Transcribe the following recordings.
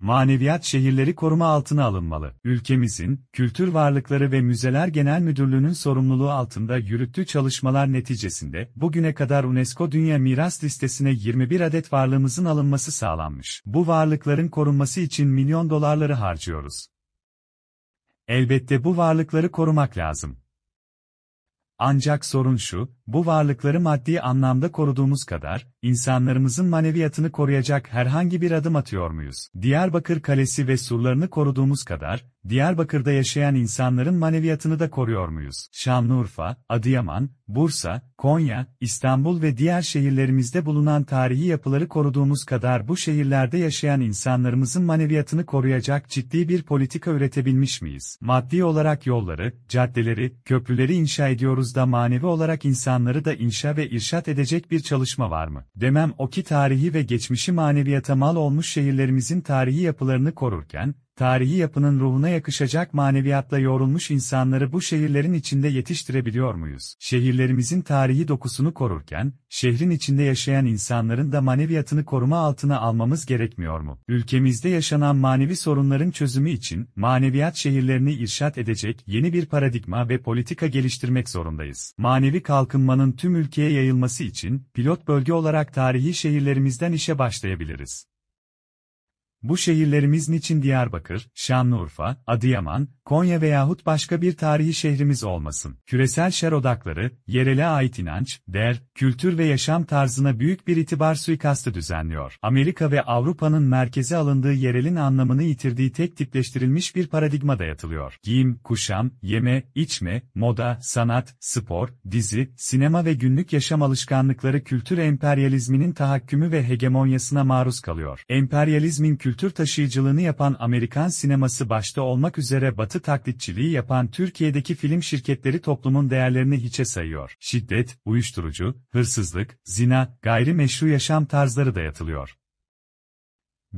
Maneviyat şehirleri koruma altına alınmalı. Ülkemizin, Kültür Varlıkları ve Müzeler Genel Müdürlüğü'nün sorumluluğu altında yürüttüğü çalışmalar neticesinde, bugüne kadar UNESCO Dünya Miras Listesi'ne 21 adet varlığımızın alınması sağlanmış. Bu varlıkların korunması için milyon dolarları harcıyoruz. Elbette bu varlıkları korumak lazım. Ancak sorun şu, bu varlıkları maddi anlamda koruduğumuz kadar, insanlarımızın maneviyatını koruyacak herhangi bir adım atıyor muyuz? Diyarbakır Kalesi ve surlarını koruduğumuz kadar, Diyarbakır'da yaşayan insanların maneviyatını da koruyor muyuz? Şanlıurfa, Adıyaman, Bursa, Konya, İstanbul ve diğer şehirlerimizde bulunan tarihi yapıları koruduğumuz kadar bu şehirlerde yaşayan insanlarımızın maneviyatını koruyacak ciddi bir politika üretebilmiş miyiz? Maddi olarak yolları, caddeleri, köprüleri inşa ediyoruz da manevi olarak insanları da inşa ve irşat edecek bir çalışma var mı? Demem o ki tarihi ve geçmişi maneviyata mal olmuş şehirlerimizin tarihi yapılarını korurken, tarihi yapının ruhuna yakışacak maneviyatla yoğrulmuş insanları bu şehirlerin içinde yetiştirebiliyor muyuz? Şehirlerimizin tarihi dokusunu korurken, şehrin içinde yaşayan insanların da maneviyatını koruma altına almamız gerekmiyor mu? Ülkemizde yaşanan manevi sorunların çözümü için, maneviyat şehirlerini irşat edecek yeni bir paradigma ve politika geliştirmek zorundayız. Manevi kalkınmanın tüm ülkeye yayılması için, pilot bölge olarak tarihi şehirlerimizden işe başlayabiliriz. Bu şehirlerimiz niçin Diyarbakır, Şanlıurfa, Adıyaman, Konya veyahut başka bir tarihi şehrimiz olmasın? Küresel şer odakları, yerele ait inanç, değer, kültür ve yaşam tarzına büyük bir itibar suikastı düzenliyor. Amerika ve Avrupa'nın merkeze alındığı yerelin anlamını yitirdiği tek tipleştirilmiş bir paradigma dayatılıyor. Giyim, kuşam, yeme, içme, moda, sanat, spor, dizi, sinema ve günlük yaşam alışkanlıkları kültür emperyalizminin tahakkümü ve hegemonyasına maruz kalıyor. Emperyalizmin kültür taşıyıcılığını yapan Amerikan sineması başta olmak üzere Batı taklitçiliği yapan Türkiye'deki film şirketleri toplumun değerlerini hiçe sayıyor. Şiddet, uyuşturucu, hırsızlık, zina, gayrimeşru yaşam tarzları dayatılıyor.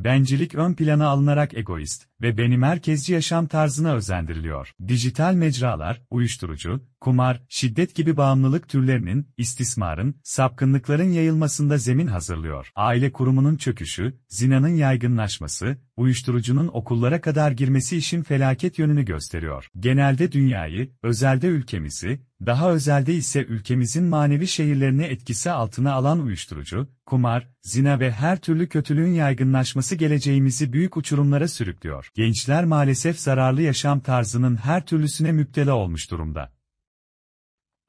Bencilik ön plana alınarak egoist ve benim merkezci yaşam tarzına özendiriliyor. Dijital mecralar, uyuşturucu, kumar, şiddet gibi bağımlılık türlerinin, istismarın, sapkınlıkların yayılmasında zemin hazırlıyor. Aile kurumunun çöküşü, zinanın yaygınlaşması, uyuşturucunun okullara kadar girmesi işin felaket yönünü gösteriyor. Genelde dünyayı, özelde ülkemizi, daha özelde ise ülkemizin manevi şehirlerini etkisi altına alan uyuşturucu, kumar, zina ve her türlü kötülüğün yaygınlaşması geleceğimizi büyük uçurumlara sürüklüyor. Gençler maalesef zararlı yaşam tarzının her türlüsüne müptela olmuş durumda.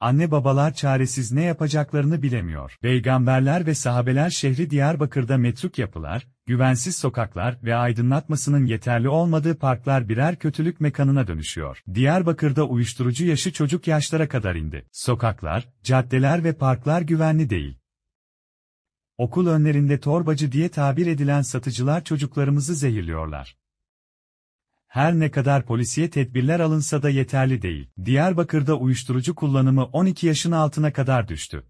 Anne babalar çaresiz ne yapacaklarını bilemiyor. Peygamberler ve sahabeler şehri Diyarbakır'da metruk yapılar, güvensiz sokaklar ve aydınlatmasının yeterli olmadığı parklar birer kötülük mekanına dönüşüyor. Diyarbakır'da uyuşturucu yaşı çocuk yaşlara kadar indi. Sokaklar, caddeler ve parklar güvenli değil. Okul önlerinde torbacı diye tabir edilen satıcılar çocuklarımızı zehirliyorlar. Her ne kadar polisiye tedbirler alınsa da yeterli değil. Diyarbakır'da uyuşturucu kullanımı 12 yaşın altına kadar düştü.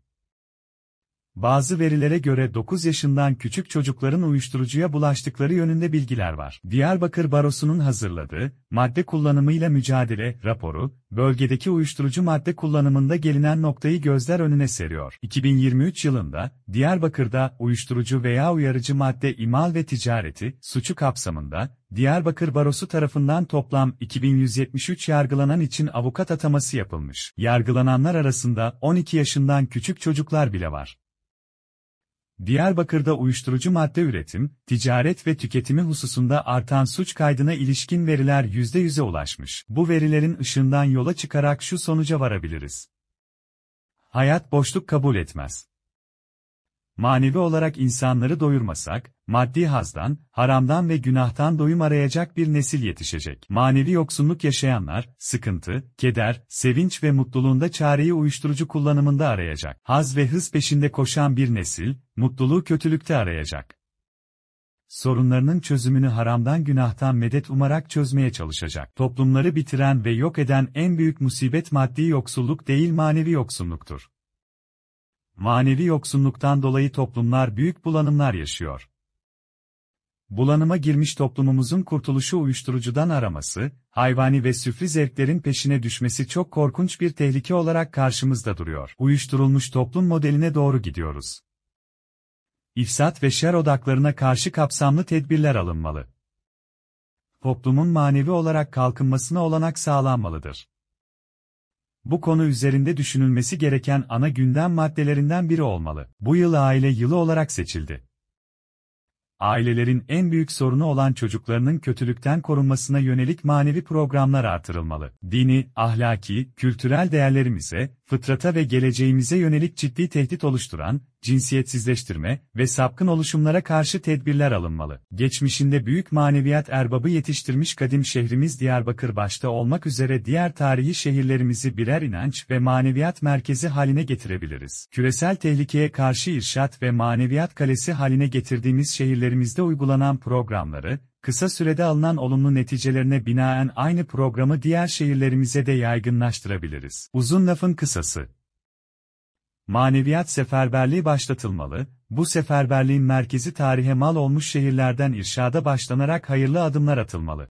Bazı verilere göre 9 yaşından küçük çocukların uyuşturucuya bulaştıkları yönünde bilgiler var. Diyarbakır Barosu'nun hazırladığı, madde kullanımıyla mücadele raporu, bölgedeki uyuşturucu madde kullanımında gelinen noktayı gözler önüne seriyor. 2023 yılında, Diyarbakır'da uyuşturucu veya uyarıcı madde imal ve ticareti, suçu kapsamında, Diyarbakır Barosu tarafından toplam 2173 yargılanan için avukat ataması yapılmış. Yargılananlar arasında 12 yaşından küçük çocuklar bile var. Diyarbakır'da uyuşturucu madde üretim, ticaret ve tüketimi hususunda artan suç kaydına ilişkin veriler %100'e ulaşmış. Bu verilerin ışığından yola çıkarak şu sonuca varabiliriz. Hayat boşluk kabul etmez. Manevi olarak insanları doyurmasak, maddi hazdan, haramdan ve günahtan doyum arayacak bir nesil yetişecek. Manevi yoksunluk yaşayanlar, sıkıntı, keder, sevinç ve mutluluğunda çareyi uyuşturucu kullanımında arayacak. Haz ve hız peşinde koşan bir nesil, mutluluğu kötülükte arayacak. Sorunlarının çözümünü haramdan günahtan medet umarak çözmeye çalışacak. Toplumları bitiren ve yok eden en büyük musibet maddi yoksulluk değil manevi yoksunluktur. Manevi yoksunluktan dolayı toplumlar büyük bulanımlar yaşıyor. Bulanıma girmiş toplumumuzun kurtuluşu uyuşturucudan araması, hayvani ve süfli zevklerin peşine düşmesi çok korkunç bir tehlike olarak karşımızda duruyor. Uyuşturulmuş toplum modeline doğru gidiyoruz. İfsat ve şer odaklarına karşı kapsamlı tedbirler alınmalı. toplumun manevi olarak kalkınmasına olanak sağlanmalıdır. Bu konu üzerinde düşünülmesi gereken ana gündem maddelerinden biri olmalı. Bu yıl aile yılı olarak seçildi. Ailelerin en büyük sorunu olan çocuklarının kötülükten korunmasına yönelik manevi programlar artırılmalı. Dini, ahlaki, kültürel değerlerimize, fıtrata ve geleceğimize yönelik ciddi tehdit oluşturan, cinsiyetsizleştirme ve sapkın oluşumlara karşı tedbirler alınmalı. Geçmişinde büyük maneviyat erbabı yetiştirmiş kadim şehrimiz Diyarbakır başta olmak üzere diğer tarihi şehirlerimizi birer inanç ve maneviyat merkezi haline getirebiliriz. Küresel tehlikeye karşı irşat ve maneviyat kalesi haline getirdiğimiz şehirlerimizde uygulanan programları, kısa sürede alınan olumlu neticelerine binaen aynı programı diğer şehirlerimize de yaygınlaştırabiliriz. Uzun lafın kısası. Maneviyat seferberliği başlatılmalı, bu seferberliğin merkezi tarihe mal olmuş şehirlerden irşada başlanarak hayırlı adımlar atılmalı.